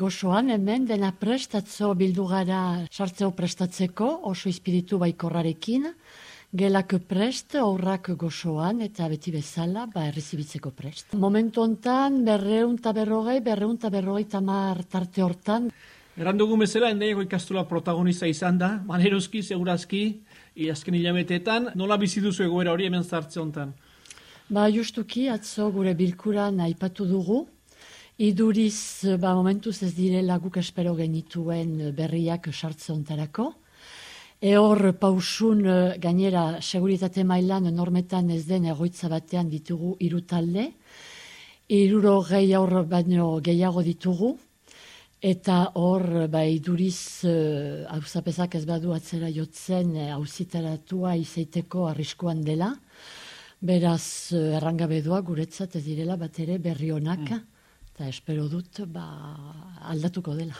gozoan hemen dena prestatzo bildu gara sartzeo prestatzeko, oso espiritu baikorrarekin, gelak prest, aurrak gozoan eta beti bezala, ba, errezibitzeko prest. Momentu hontan berreun eta berrogei, berreun eta berrogei tamar tarte hortan. Erandugu bezala, endaiako ikastola protagonista izan da, maneroski, segurazki, iazken hilametetan, nola bizi duzu egoera hori hemen zartze hontan? Ba, justuki, atzo gure bilkuran aipatu dugu, Iduriz, ba, momentuz ez direla guk espero genituen berriak sartze ontarako. E hor, pausun gainera seguritate mailan normetan ez den egoitza batean ditugu irutalde. Iruro gehi aur baino gehiago ditugu. Eta hor, ba, iduriz, hauzapezak ez badu atzera jotzen hauzitaratua izaiteko arriskuan dela. Beraz, errangabedua guretzat ez direla bat ere berri honak. Mm eta espero dut ba, aldatuko dela.